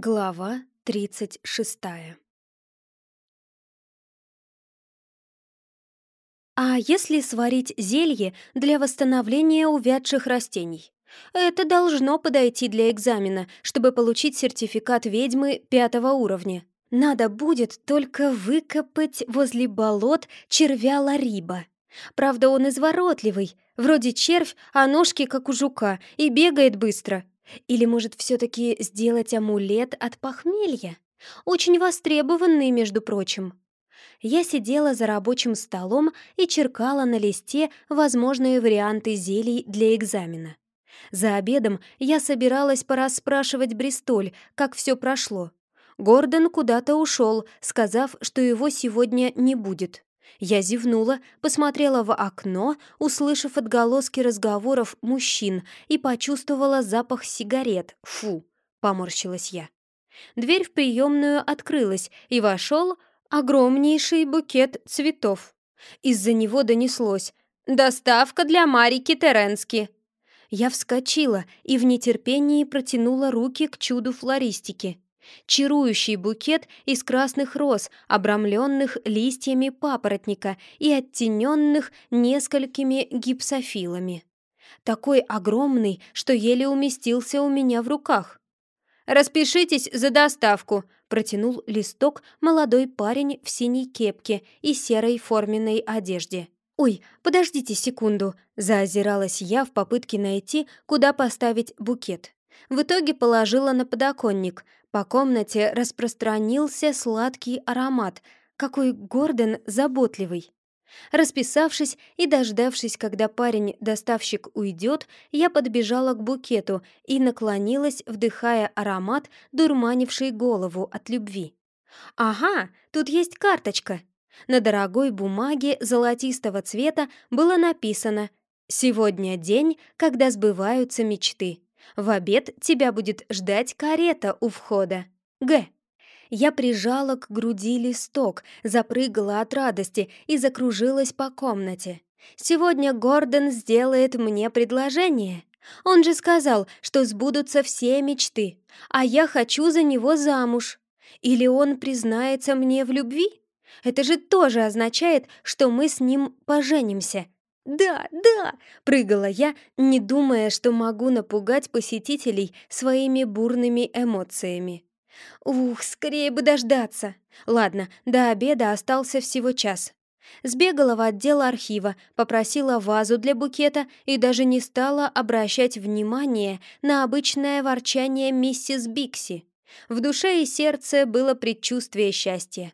Глава тридцать шестая А если сварить зелье для восстановления увядших растений? Это должно подойти для экзамена, чтобы получить сертификат ведьмы пятого уровня. Надо будет только выкопать возле болот червя Лариба. Правда, он изворотливый, вроде червь, а ножки как у жука, и бегает быстро. Или, может, все-таки сделать амулет от похмелья? Очень востребованный, между прочим. Я сидела за рабочим столом и черкала на листе возможные варианты зелий для экзамена. За обедом я собиралась порасспрашивать Бристоль, как все прошло. Гордон куда-то ушел, сказав, что его сегодня не будет. Я зевнула, посмотрела в окно, услышав отголоски разговоров мужчин и почувствовала запах сигарет. Фу, поморщилась я. Дверь в приемную открылась, и вошел огромнейший букет цветов. Из-за него донеслось «Доставка для Марики Теренски». Я вскочила и в нетерпении протянула руки к чуду флористики. Чарующий букет из красных роз, обрамленных листьями папоротника и оттененных несколькими гипсофилами. Такой огромный, что еле уместился у меня в руках. «Распишитесь за доставку», — протянул листок молодой парень в синей кепке и серой форменной одежде. «Ой, подождите секунду», — заозиралась я в попытке найти, куда поставить букет. В итоге положила на подоконник. По комнате распространился сладкий аромат. Какой Гордон заботливый. Расписавшись и дождавшись, когда парень-доставщик уйдет, я подбежала к букету и наклонилась, вдыхая аромат, дурманивший голову от любви. «Ага, тут есть карточка!» На дорогой бумаге золотистого цвета было написано «Сегодня день, когда сбываются мечты. В обед тебя будет ждать карета у входа. Г». Я прижала к груди листок, запрыгала от радости и закружилась по комнате. Сегодня Гордон сделает мне предложение. Он же сказал, что сбудутся все мечты, а я хочу за него замуж. Или он признается мне в любви? Это же тоже означает, что мы с ним поженимся. «Да, да!» — прыгала я, не думая, что могу напугать посетителей своими бурными эмоциями. Ух, скорее бы дождаться. Ладно, до обеда остался всего час. Сбегала в отдел архива, попросила вазу для букета и даже не стала обращать внимание на обычное ворчание миссис Бикси. В душе и сердце было предчувствие счастья.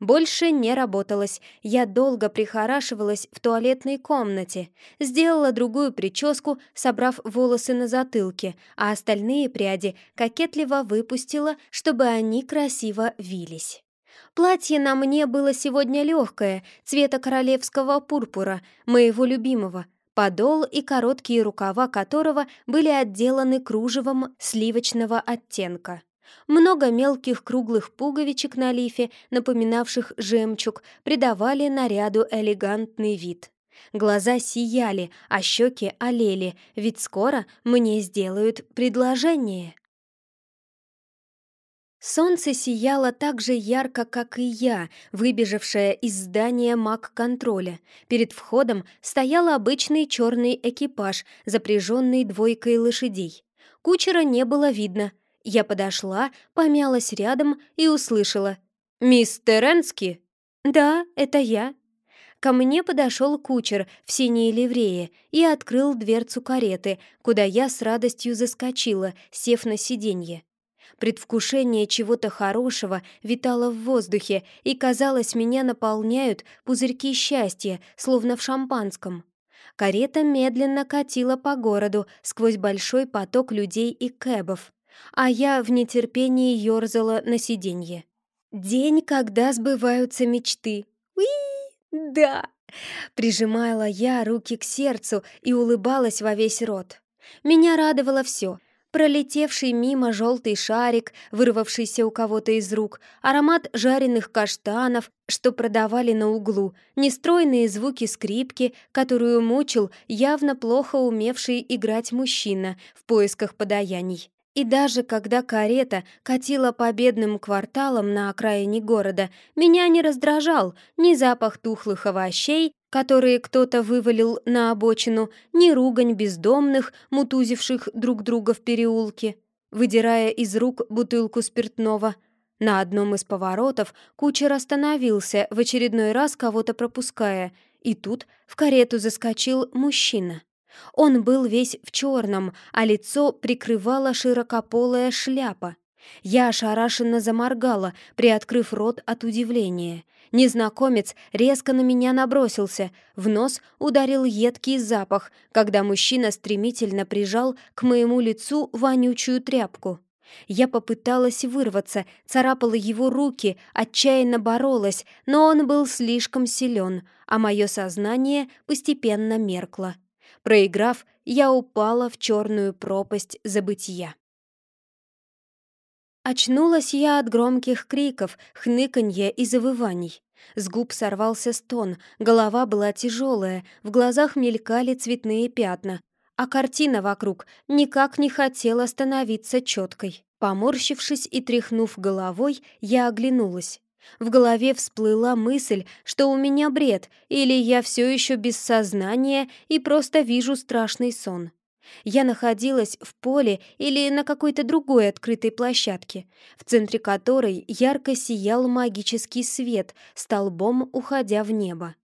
Больше не работалось. Я долго прихорашивалась в туалетной комнате. Сделала другую прическу, собрав волосы на затылке, а остальные пряди кокетливо выпустила, чтобы они красиво вились. Платье на мне было сегодня легкое, цвета королевского пурпура, моего любимого, подол и короткие рукава которого были отделаны кружевом сливочного оттенка. Много мелких круглых пуговичек на лифе, напоминавших жемчуг, придавали наряду элегантный вид. Глаза сияли, а щеки олели, ведь скоро мне сделают предложение. Солнце сияло так же ярко, как и я, выбежавшая из здания маг-контроля. Перед входом стоял обычный черный экипаж, запряженный двойкой лошадей. Кучера не было видно — я подошла, помялась рядом и услышала. «Мисс Теренски?» «Да, это я». Ко мне подошел кучер в синей ливрее и открыл дверцу кареты, куда я с радостью заскочила, сев на сиденье. Предвкушение чего-то хорошего витало в воздухе, и, казалось, меня наполняют пузырьки счастья, словно в шампанском. Карета медленно катила по городу сквозь большой поток людей и кэбов а я в нетерпении ёрзала на сиденье. День, когда сбываются мечты. Уи, да! Прижимала я руки к сердцу и улыбалась во весь рот. Меня радовало все. Пролетевший мимо желтый шарик, вырвавшийся у кого-то из рук, аромат жареных каштанов, что продавали на углу, нестройные звуки скрипки, которую мучил явно плохо умевший играть мужчина в поисках подаяний. И даже когда карета катила победным кварталом на окраине города, меня не раздражал ни запах тухлых овощей, которые кто-то вывалил на обочину, ни ругань бездомных, мутузивших друг друга в переулке, выдирая из рук бутылку спиртного. На одном из поворотов кучер остановился, в очередной раз кого-то пропуская, и тут в карету заскочил мужчина. Он был весь в черном, а лицо прикрывала широкополая шляпа. Я ошарашенно заморгала, приоткрыв рот от удивления. Незнакомец резко на меня набросился, в нос ударил едкий запах, когда мужчина стремительно прижал к моему лицу вонючую тряпку. Я попыталась вырваться, царапала его руки, отчаянно боролась, но он был слишком силен, а мое сознание постепенно меркло. Проиграв, я упала в черную пропасть забытия. Очнулась я от громких криков, хныканья и завываний. С губ сорвался стон, голова была тяжелая, в глазах мелькали цветные пятна, а картина вокруг никак не хотела становиться четкой. Поморщившись и тряхнув головой, я оглянулась. В голове всплыла мысль, что у меня бред, или я все еще без сознания и просто вижу страшный сон. Я находилась в поле или на какой-то другой открытой площадке, в центре которой ярко сиял магический свет, столбом уходя в небо.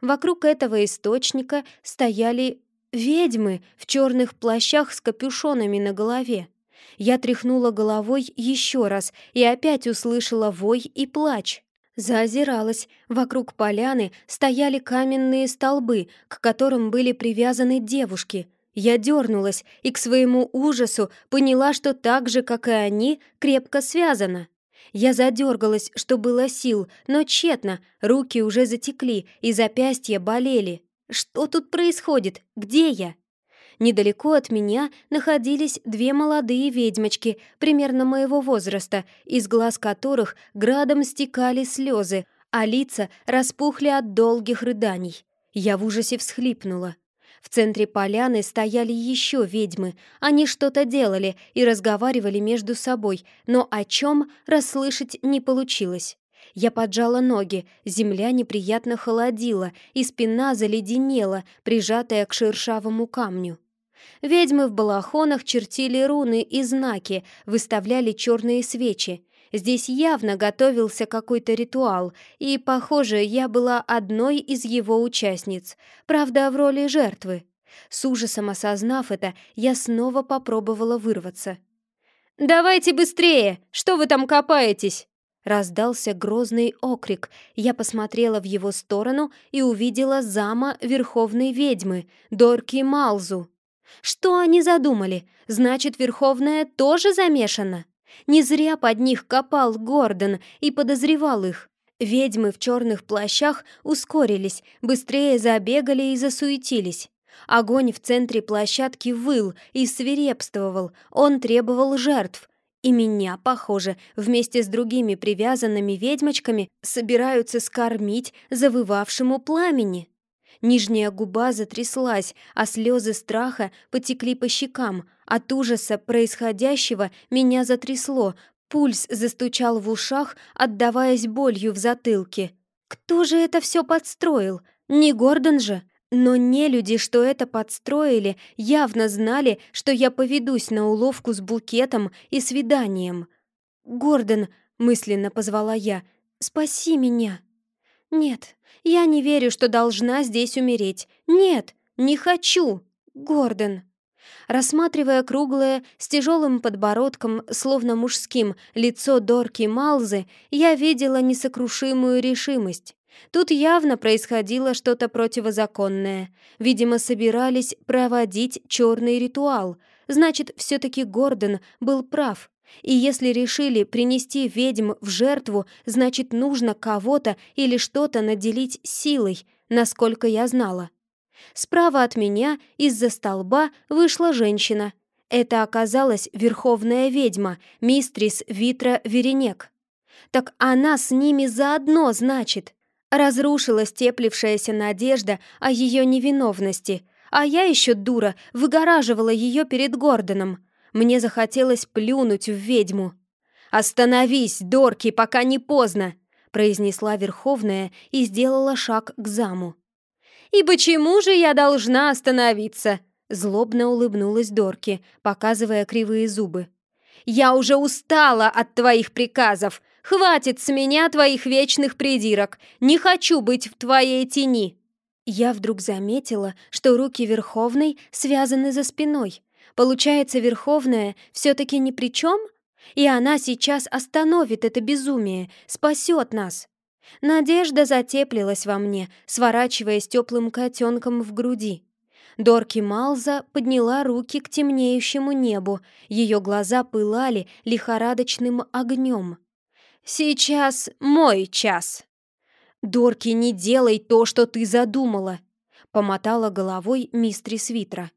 Вокруг этого источника стояли ведьмы в черных плащах с капюшонами на голове. Я тряхнула головой еще раз и опять услышала вой и плач. Заозиралась. Вокруг поляны стояли каменные столбы, к которым были привязаны девушки. Я дернулась и к своему ужасу поняла, что так же, как и они, крепко связана. Я задергалась, что было сил, но тщетно, руки уже затекли и запястья болели. Что тут происходит? Где я? Недалеко от меня находились две молодые ведьмочки, примерно моего возраста, из глаз которых градом стекали слезы, а лица распухли от долгих рыданий. Я в ужасе всхлипнула. В центре поляны стояли еще ведьмы. Они что-то делали и разговаривали между собой, но о чем расслышать не получилось. Я поджала ноги, земля неприятно холодила, и спина заледенела, прижатая к шершавому камню. Ведьмы в балахонах чертили руны и знаки, выставляли черные свечи. Здесь явно готовился какой-то ритуал, и, похоже, я была одной из его участниц, правда, в роли жертвы. С ужасом осознав это, я снова попробовала вырваться. «Давайте быстрее! Что вы там копаетесь?» Раздался грозный окрик. Я посмотрела в его сторону и увидела зама верховной ведьмы, Дорки Малзу. Что они задумали? Значит, Верховная тоже замешана? Не зря под них копал Гордон и подозревал их. Ведьмы в черных плащах ускорились, быстрее забегали и засуетились. Огонь в центре площадки выл и свирепствовал, он требовал жертв. И меня, похоже, вместе с другими привязанными ведьмочками собираются скормить завывавшему пламени. Нижняя губа затряслась, а слезы страха потекли по щекам. От ужаса происходящего меня затрясло, пульс застучал в ушах, отдаваясь болью в затылке. Кто же это все подстроил? Не Гордон же? Но не люди, что это подстроили, явно знали, что я поведусь на уловку с букетом и свиданием. «Гордон», — мысленно позвала я, — «спаси меня». «Нет, я не верю, что должна здесь умереть. Нет, не хочу. Гордон». Рассматривая круглое, с тяжелым подбородком, словно мужским, лицо Дорки Малзы, я видела несокрушимую решимость. Тут явно происходило что-то противозаконное. Видимо, собирались проводить черный ритуал. Значит, все-таки Гордон был прав. И если решили принести ведьм в жертву, значит, нужно кого-то или что-то наделить силой, насколько я знала. Справа от меня из-за столба вышла женщина. Это оказалась верховная ведьма, мистрис Витра Веренек. Так она с ними заодно, значит. Разрушилась теплившаяся надежда о ее невиновности, а я еще, дура, выгораживала ее перед Гордоном. Мне захотелось плюнуть в ведьму. «Остановись, Дорки, пока не поздно!» произнесла Верховная и сделала шаг к заму. «И почему же я должна остановиться?» Злобно улыбнулась Дорки, показывая кривые зубы. «Я уже устала от твоих приказов! Хватит с меня твоих вечных придирок! Не хочу быть в твоей тени!» Я вдруг заметила, что руки Верховной связаны за спиной. Получается, Верховная все-таки ни при чем? И она сейчас остановит это безумие, спасет нас. Надежда затеплилась во мне, сворачиваясь теплым котенком в груди. Дорки Малза подняла руки к темнеющему небу, ее глаза пылали лихорадочным огнем. «Сейчас мой час!» «Дорки, не делай то, что ты задумала!» — помотала головой мистри Свитра.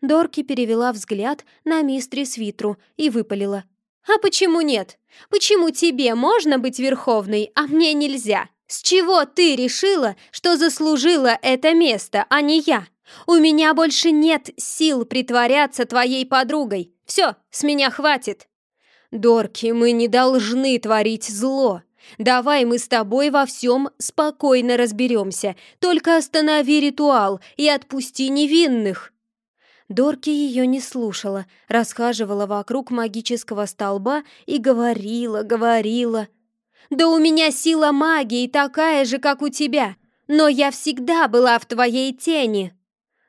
Дорки перевела взгляд на мистри Свитру и выпалила. «А почему нет? Почему тебе можно быть верховной, а мне нельзя? С чего ты решила, что заслужила это место, а не я? У меня больше нет сил притворяться твоей подругой. Все, с меня хватит». «Дорки, мы не должны творить зло. Давай мы с тобой во всем спокойно разберемся. Только останови ритуал и отпусти невинных». Дорки ее не слушала, расхаживала вокруг магического столба и говорила, говорила. «Да у меня сила магии такая же, как у тебя, но я всегда была в твоей тени!»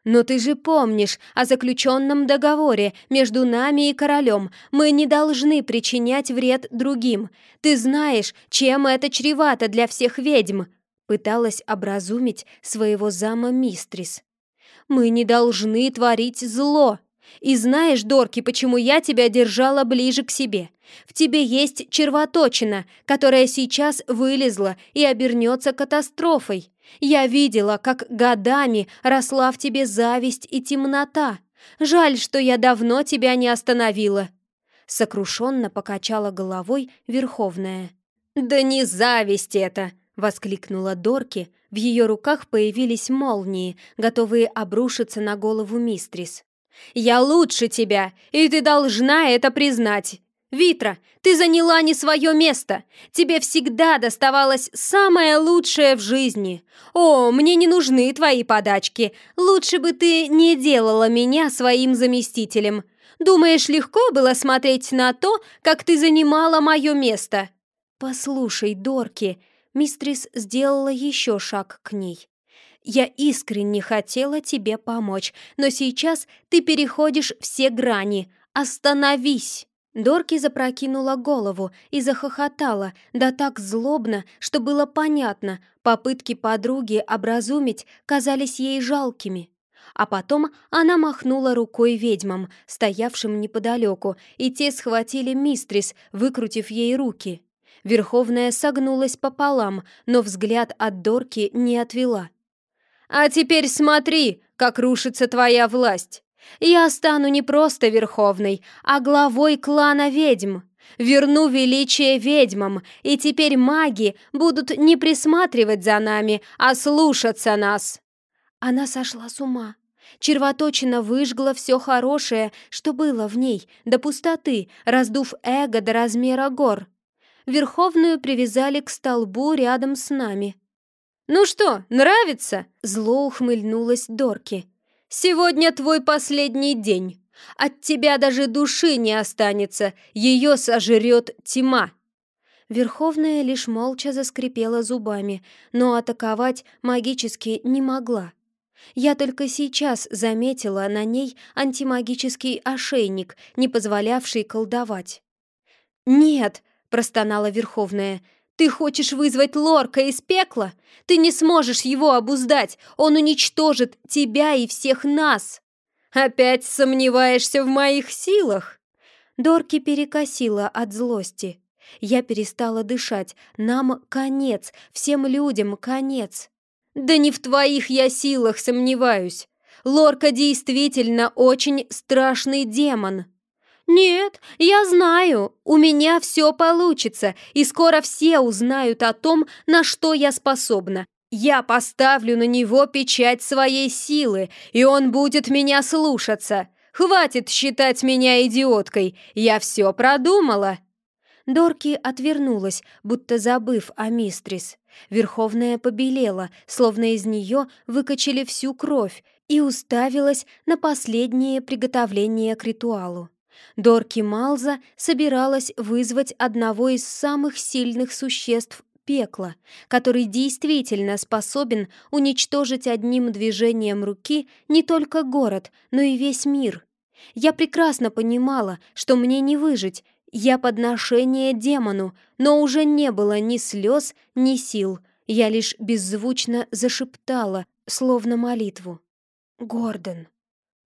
«Но ты же помнишь о заключенном договоре между нами и королем. Мы не должны причинять вред другим. Ты знаешь, чем это чревато для всех ведьм!» Пыталась образумить своего зама Мистрис. Мы не должны творить зло. И знаешь, Дорки, почему я тебя держала ближе к себе? В тебе есть червоточина, которая сейчас вылезла и обернется катастрофой. Я видела, как годами росла в тебе зависть и темнота. Жаль, что я давно тебя не остановила. Сокрушенно покачала головой Верховная. «Да не зависть это!» — воскликнула Дорки, в ее руках появились молнии, готовые обрушиться на голову мистрис. «Я лучше тебя, и ты должна это признать! Витра, ты заняла не свое место! Тебе всегда доставалось самое лучшее в жизни! О, мне не нужны твои подачки! Лучше бы ты не делала меня своим заместителем! Думаешь, легко было смотреть на то, как ты занимала мое место?» «Послушай, Дорки», Мистрис сделала еще шаг к ней. «Я искренне хотела тебе помочь, но сейчас ты переходишь все грани. Остановись!» Дорки запрокинула голову и захохотала, да так злобно, что было понятно, попытки подруги образумить казались ей жалкими. А потом она махнула рукой ведьмам, стоявшим неподалеку, и те схватили мистрис, выкрутив ей руки. Верховная согнулась пополам, но взгляд от Дорки не отвела. «А теперь смотри, как рушится твоя власть. Я стану не просто Верховной, а главой клана ведьм. Верну величие ведьмам, и теперь маги будут не присматривать за нами, а слушаться нас». Она сошла с ума. Червоточина выжгла все хорошее, что было в ней, до пустоты, раздув эго до размера гор. Верховную привязали к столбу рядом с нами. «Ну что, нравится?» — зло ухмыльнулась Дорки. «Сегодня твой последний день. От тебя даже души не останется, ее сожрет тьма». Верховная лишь молча заскрипела зубами, но атаковать магически не могла. Я только сейчас заметила на ней антимагический ошейник, не позволявший колдовать. «Нет!» Простонала Верховная. «Ты хочешь вызвать Лорка из пекла? Ты не сможешь его обуздать! Он уничтожит тебя и всех нас!» «Опять сомневаешься в моих силах?» Дорки перекосила от злости. Я перестала дышать. Нам конец, всем людям конец. «Да не в твоих я силах сомневаюсь. Лорка действительно очень страшный демон». «Нет, я знаю, у меня все получится, и скоро все узнают о том, на что я способна. Я поставлю на него печать своей силы, и он будет меня слушаться. Хватит считать меня идиоткой! Я все продумала!» Дорки отвернулась, будто забыв о мистрис. Верховная побелела, словно из нее выкачали всю кровь, и уставилась на последнее приготовление к ритуалу. Дорки Малза собиралась вызвать одного из самых сильных существ пекла, который действительно способен уничтожить одним движением руки не только город, но и весь мир. Я прекрасно понимала, что мне не выжить, я подношение демону, но уже не было ни слез, ни сил. Я лишь беззвучно зашептала, словно молитву. «Гордон!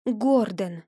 Гордон!»